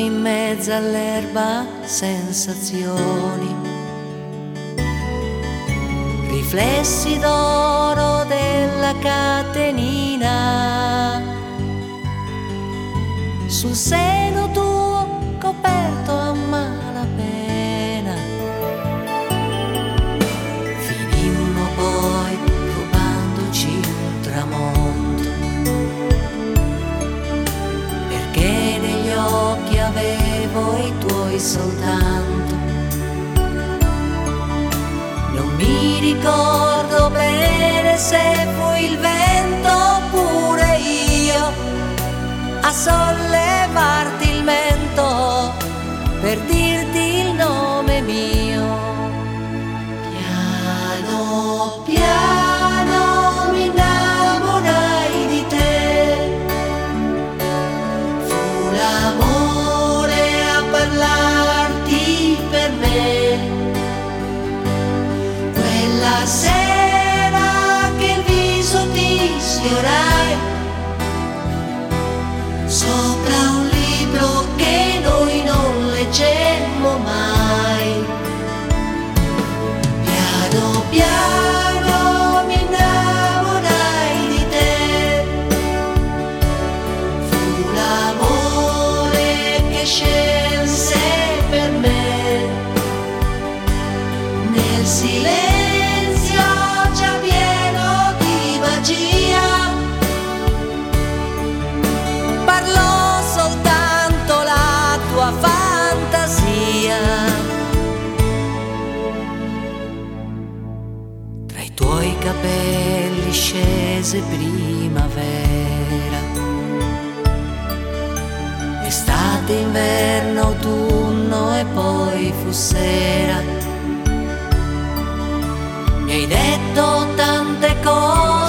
in mezzo all'erba sensazioni, riflessi d'oro della catenina, sul seno tu voi tuoi soltanto. Non mi ricordo bene se fu il vero. llorar. fosse primavera, estate, inverno, autunno e poi fu sera. Mi hai detto tante cose